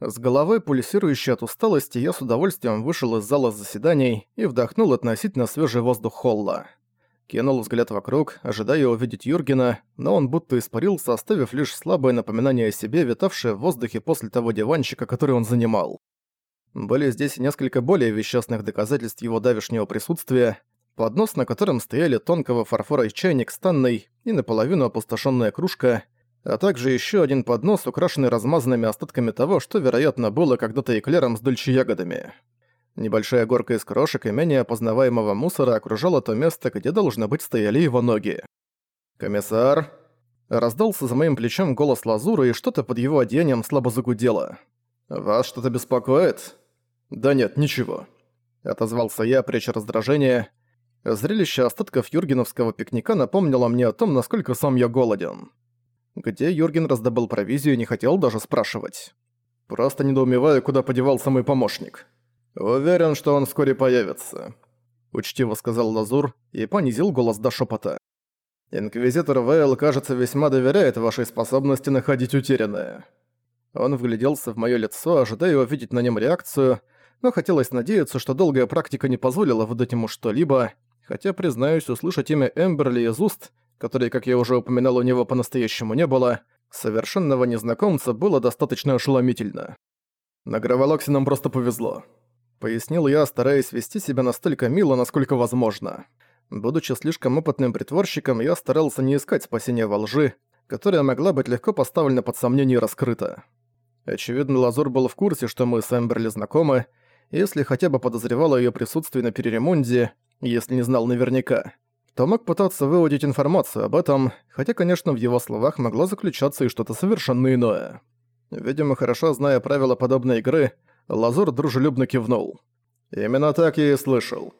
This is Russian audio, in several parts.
С головой, пульсирующей от усталости, я с удовольствием вышел из зала заседаний и вдохнул относительно свежий воздух холла. Кинул взгляд вокруг, ожидая увидеть Юргена, но он будто испарился, оставив лишь слабое напоминание о себе, витавшее в воздухе после того диванчика, который он занимал. Были здесь несколько более вещественных доказательств его давешнего присутствия, поднос, на котором стояли тонкого фарфора и чайник с танной и наполовину опустошенная кружка, а также еще один поднос, украшенный размазанными остатками того, что, вероятно, было когда-то эклером с дольче-ягодами. Небольшая горка из крошек и менее опознаваемого мусора окружала то место, где, должно быть, стояли его ноги. «Комиссар!» Раздался за моим плечом голос Лазура, и что-то под его одеянием слабо загудело. «Вас что-то беспокоит?» «Да нет, ничего», — отозвался я, пряча раздражение. Зрелище остатков юргеновского пикника напомнило мне о том, насколько сам я голоден. Где Юрген раздобыл провизию, не хотел даже спрашивать. Просто недоумеваю, куда подевался мой помощник. «Уверен, что он вскоре появится», — учтиво сказал Лазур и понизил голос до шепота. «Инквизитор Вейл, кажется, весьма доверяет вашей способности находить утерянное». Он вгляделся в моё лицо, ожидая увидеть на нем реакцию, но хотелось надеяться, что долгая практика не позволила выдать ему что-либо, хотя, признаюсь, услышать имя Эмберли из уст, которой, как я уже упоминал, у него по-настоящему не было, совершенного незнакомца было достаточно ошеломительно. На Граволоксе нам просто повезло. Пояснил я, стараясь вести себя настолько мило, насколько возможно. Будучи слишком опытным притворщиком, я старался не искать спасения во лжи, которая могла быть легко поставлена под сомнение и раскрыта. Очевидно, Лазур был в курсе, что мы с Эмберли знакомы, если хотя бы подозревал о её присутствии на переремонде, если не знал наверняка, то мог пытаться выудить информацию об этом, хотя, конечно, в его словах могло заключаться и что-то совершенно иное. Видимо, хорошо зная правила подобной игры, Лазур дружелюбно кивнул. «Именно так я и слышал.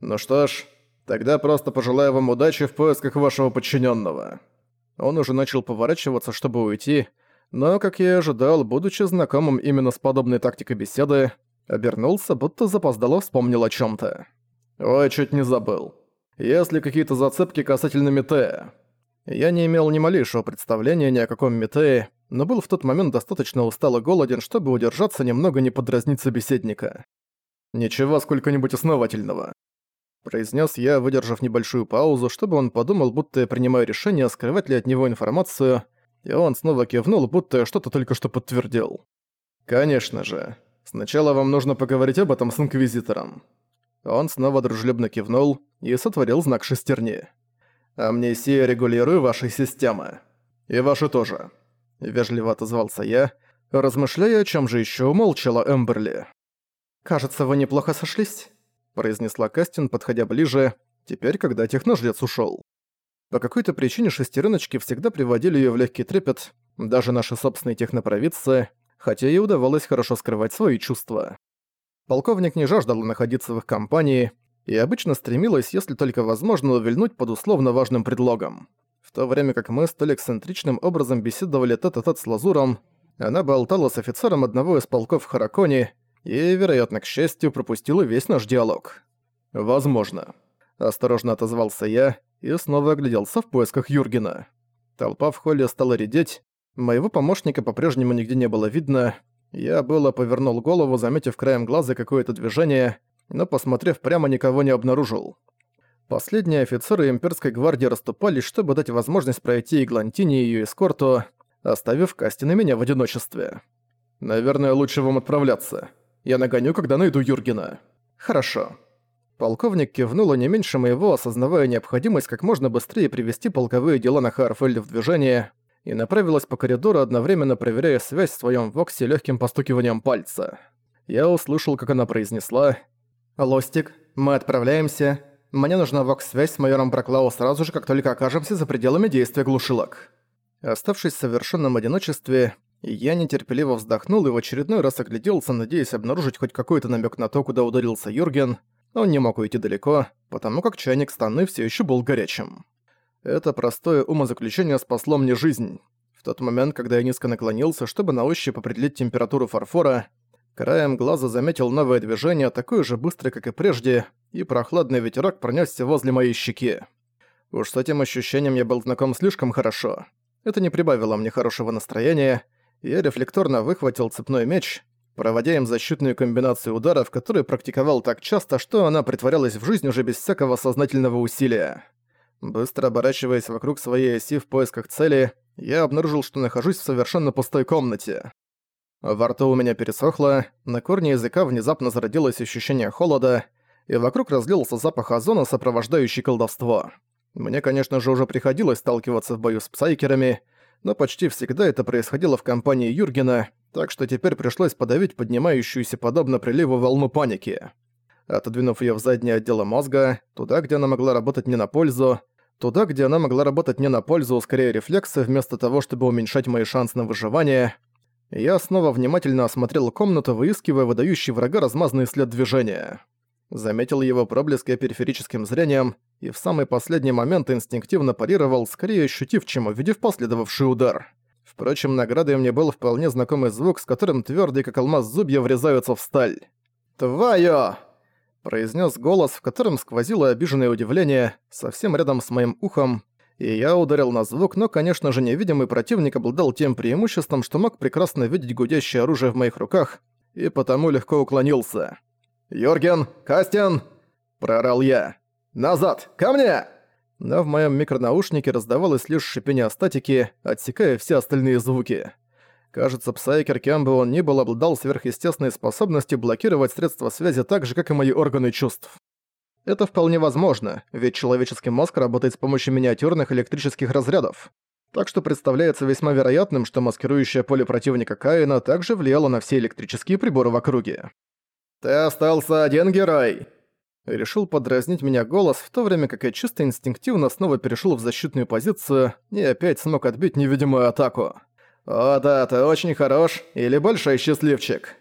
Ну что ж, тогда просто пожелаю вам удачи в поисках вашего подчиненного. Он уже начал поворачиваться, чтобы уйти, но, как я и ожидал, будучи знакомым именно с подобной тактикой беседы, обернулся, будто запоздало вспомнил о чем то «Ой, чуть не забыл. Если какие-то зацепки касательно Метея...» Я не имел ни малейшего представления ни о каком Метее, но был в тот момент достаточно устал и голоден, чтобы удержаться немного не подразнить собеседника. «Ничего сколько-нибудь основательного», — произнес я, выдержав небольшую паузу, чтобы он подумал, будто я принимаю решение, скрывать ли от него информацию, и он снова кивнул, будто я что-то только что подтвердил. «Конечно же. Сначала вам нужно поговорить об этом с Инквизитором». Он снова дружелюбно кивнул и сотворил знак шестерни. «Амнисия регулирую вашей системы. И вашу тоже». — вежливо отозвался я, размышляя, о чем же еще умолчала Эмберли. «Кажется, вы неплохо сошлись», — произнесла Кастин, подходя ближе, теперь, когда техножрец ушел. По какой-то причине шестереночки всегда приводили ее в легкий трепет, даже наши собственные технопровидцы, хотя и удавалось хорошо скрывать свои чувства. Полковник не жаждал находиться в их компании и обычно стремилась, если только возможно, увильнуть под условно важным предлогом то время как мы столь эксцентричным образом беседовали тет-а-тет с Лазуром, она болтала с офицером одного из полков в Хараконе и, вероятно, к счастью, пропустила весь наш диалог. «Возможно», — осторожно отозвался я и снова огляделся в поисках Юргена. Толпа в холле стала редеть, моего помощника по-прежнему нигде не было видно, я было повернул голову, заметив краем глаза какое-то движение, но, посмотрев прямо, никого не обнаружил. Последние офицеры имперской гвардии расступались, чтобы дать возможность пройти Иглантине и её эскорту, оставив Касти на меня в одиночестве. «Наверное, лучше вам отправляться. Я нагоню, когда найду Юргена». «Хорошо». Полковник кивнул, и не меньше моего, осознавая необходимость как можно быстрее привести полковые дела на Харфельде в движение, и направилась по коридору, одновременно проверяя связь в своём воксе лёгким постукиванием пальца. Я услышал, как она произнесла «Лостик, мы отправляемся. Мне нужна вокс-связь с майором Браклау сразу же, как только окажемся за пределами действия глушилок». Оставшись в совершенном одиночестве, я нетерпеливо вздохнул и в очередной раз огляделся, надеясь обнаружить хоть какой-то намек на то, куда ударился Юрген. Он не мог уйти далеко, потому как чайник Станны все еще был горячим. Это простое умозаключение спасло мне жизнь. В тот момент, когда я низко наклонился, чтобы на ощупь определить температуру фарфора, краем глаза заметил новое движение, такое же быстрое, как и прежде, и прохладный ветерок пронёсся возле моей щеки. Уж с этим ощущением я был знаком слишком хорошо. Это не прибавило мне хорошего настроения, я рефлекторно выхватил цепной меч, проводя им защитную комбинацию ударов, которую практиковал так часто, что она притворялась в жизнь уже без всякого сознательного усилия. Быстро оборачиваясь вокруг своей оси в поисках цели, я обнаружил, что нахожусь в совершенно пустой комнате. Во рту у меня пересохло, на корне языка внезапно зародилось ощущение холода, и вокруг разлился запах озона, сопровождающий колдовство. Мне, конечно же, уже приходилось сталкиваться в бою с псайкерами, но почти всегда это происходило в компании Юргена, так что теперь пришлось подавить поднимающуюся подобно приливу волну паники. Отодвинув её в заднее отдело мозга, туда, где она могла работать не на пользу, туда, где она могла работать не на пользу, ускоряя рефлексы, вместо того, чтобы уменьшать мои шансы на выживание, я снова внимательно осмотрел комнату, выискивая выдающий врага размазанный след движения. Заметил его проблески периферическим зрением и в самый последний момент инстинктивно парировал, скорее ощутив, чем увидев последовавший удар. Впрочем, наградой мне был вполне знакомый звук, с которым твердые как алмаз зубья врезаются в сталь. «Твоё!» Произнес голос, в котором сквозило обиженное удивление, совсем рядом с моим ухом, и я ударил на звук, но, конечно же, невидимый противник обладал тем преимуществом, что мог прекрасно видеть гудящее оружие в моих руках, и потому легко уклонился. «Йорген! Кастин!» – проорал я. «Назад! Ко мне!» Но в моем микронаушнике раздавалось лишь шипение статики, отсекая все остальные звуки. Кажется, Псайкер, кем бы он ни был, обладал сверхъестественной способностью блокировать средства связи так же, как и мои органы чувств. Это вполне возможно, ведь человеческий мозг работает с помощью миниатюрных электрических разрядов. Так что представляется весьма вероятным, что маскирующее поле противника Каина также влияло на все электрические приборы в округе. «Ты остался один герой!» Решил подразнить меня голос, в то время как я чисто инстинктивно снова перешел в защитную позицию и опять смог отбить невидимую атаку. «О да, ты очень хорош, или большой счастливчик!»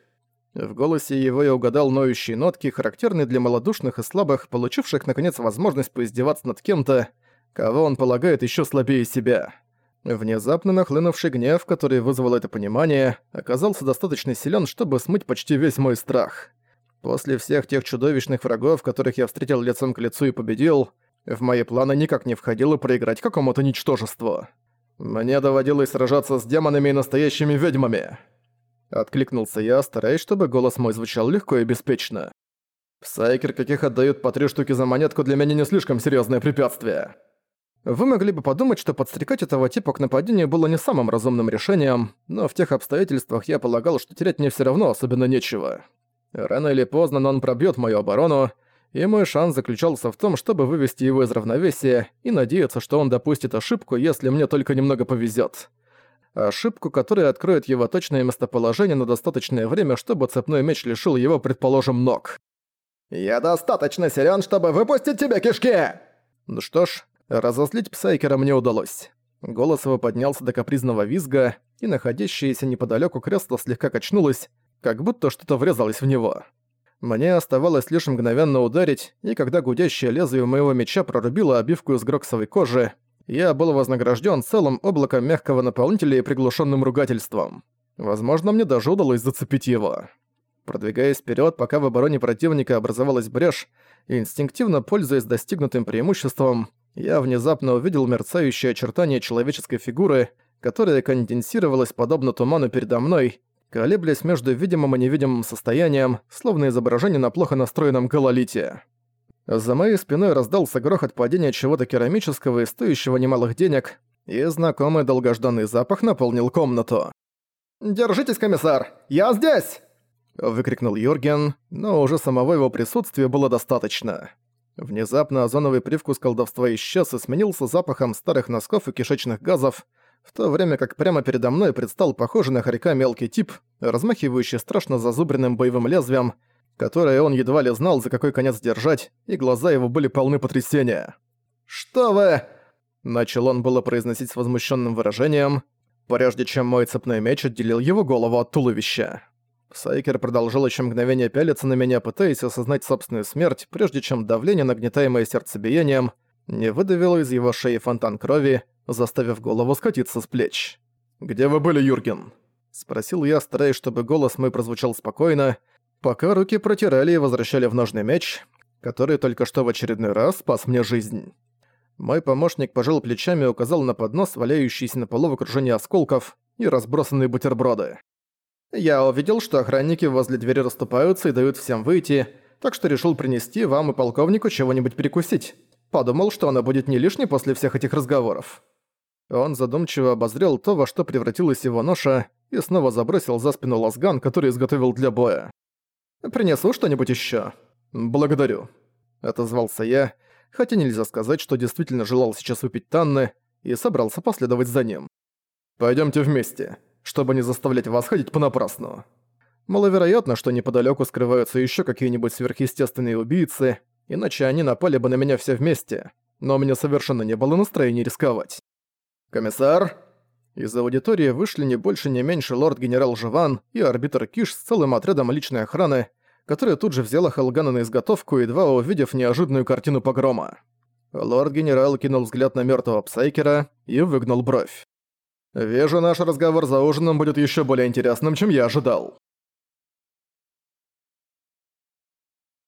В голосе его я угадал ноющие нотки, характерные для малодушных и слабых, получивших наконец возможность поиздеваться над кем-то, кого он полагает еще слабее себя. Внезапно нахлынувший гнев, который вызвал это понимание, оказался достаточно силен, чтобы смыть почти весь мой страх. После всех тех чудовищных врагов, которых я встретил лицом к лицу и победил, в мои планы никак не входило проиграть какому-то ничтожеству. «Мне доводилось сражаться с демонами и настоящими ведьмами!» Откликнулся я, стараясь, чтобы голос мой звучал легко и беспечно. «Псайкер, каких отдают по три штуки за монетку, для меня не слишком серьезное препятствие!» Вы могли бы подумать, что подстрекать этого типа к нападению было не самым разумным решением, но в тех обстоятельствах я полагал, что терять мне все равно особенно нечего. Рано или поздно, но он пробьет мою оборону, и мой шанс заключался в том, чтобы вывести его из равновесия и надеяться, что он допустит ошибку, если мне только немного повезет. Ошибку, которая откроет его точное местоположение на достаточное время, чтобы цепной меч лишил его, предположим, ног. «Я достаточно силен, чтобы выпустить тебе кишки!» Ну что ж, разозлить Псайкера мне удалось. Голос его поднялся до капризного визга, и находящееся неподалеку кресло слегка качнулось, как будто что-то врезалось в него. Мне оставалось лишь мгновенно ударить, и когда гудящее лезвие моего меча прорубило обивку из гроксовой кожи, я был вознагражден целым облаком мягкого наполнителя и приглушенным ругательством. Возможно, мне даже удалось зацепить его. Продвигаясь вперед, пока в обороне противника образовалась брешь, инстинктивно пользуясь достигнутым преимуществом, я внезапно увидел мерцающее очертание человеческой фигуры, которая конденсировалась подобно туману передо мной, колеблясь между видимым и невидимым состоянием, словно изображение на плохо настроенном гололите. За моей спиной раздался грохот падения чего-то керамического и стоящего немалых денег, и знакомый долгожданный запах наполнил комнату. «Держитесь, комиссар! Я здесь!» выкрикнул Юрген, но уже самого его присутствия было достаточно. Внезапно озоновый привкус колдовства исчез и сменился запахом старых носков и кишечных газов, в то время как прямо передо мной предстал похожий на хорька мелкий тип, размахивающий страшно зазубренным боевым лезвием, которое он едва ли знал, за какой конец держать, и глаза его были полны потрясения. «Что вы?» Начал он было произносить с возмущенным выражением, прежде чем мой цепной меч отделил его голову от туловища. Сайкер продолжал еще мгновение пялиться на меня, пытаясь осознать собственную смерть, прежде чем давление, нагнетаемое сердцебиением, не выдавило из его шеи фонтан крови, заставив голову скатиться с плеч. «Где вы были, Юрген?» — спросил я, стараясь, чтобы голос мой прозвучал спокойно, пока руки протирали и возвращали в ножный меч, который только что в очередной раз спас мне жизнь. Мой помощник пожал плечами и указал на поднос, валяющийся на полу в окружении осколков, и разбросанные бутерброды. Я увидел, что охранники возле двери расступаются и дают всем выйти, так что решил принести вам и полковнику чего-нибудь перекусить. Подумал, что она будет не лишней после всех этих разговоров. Он задумчиво обозрел то, во что превратилась его ноша, и снова забросил за спину лазган, который изготовил для боя. «Принесу что-нибудь ещё?» «Благодарю», — отозвался я, хотя нельзя сказать, что действительно желал сейчас выпить Танны, и собрался последовать за ним. «Пойдёмте вместе, чтобы не заставлять вас ходить понапрасну». Маловероятно, что неподалёку скрываются ещё какие-нибудь сверхъестественные убийцы, иначе они напали бы на меня все вместе, но у меня совершенно не было настроения рисковать. «Комиссар?» Из аудитории вышли не больше не меньше лорд-генерал Живан и арбитр Киш с целым отрядом личной охраны, которая тут же взяла Халгана на изготовку, едва увидев неожиданную картину погрома. Лорд-генерал кинул взгляд на мертвого Псайкера и выгнул бровь. «Вижу, наш разговор за ужином будет еще более интересным, чем я ожидал».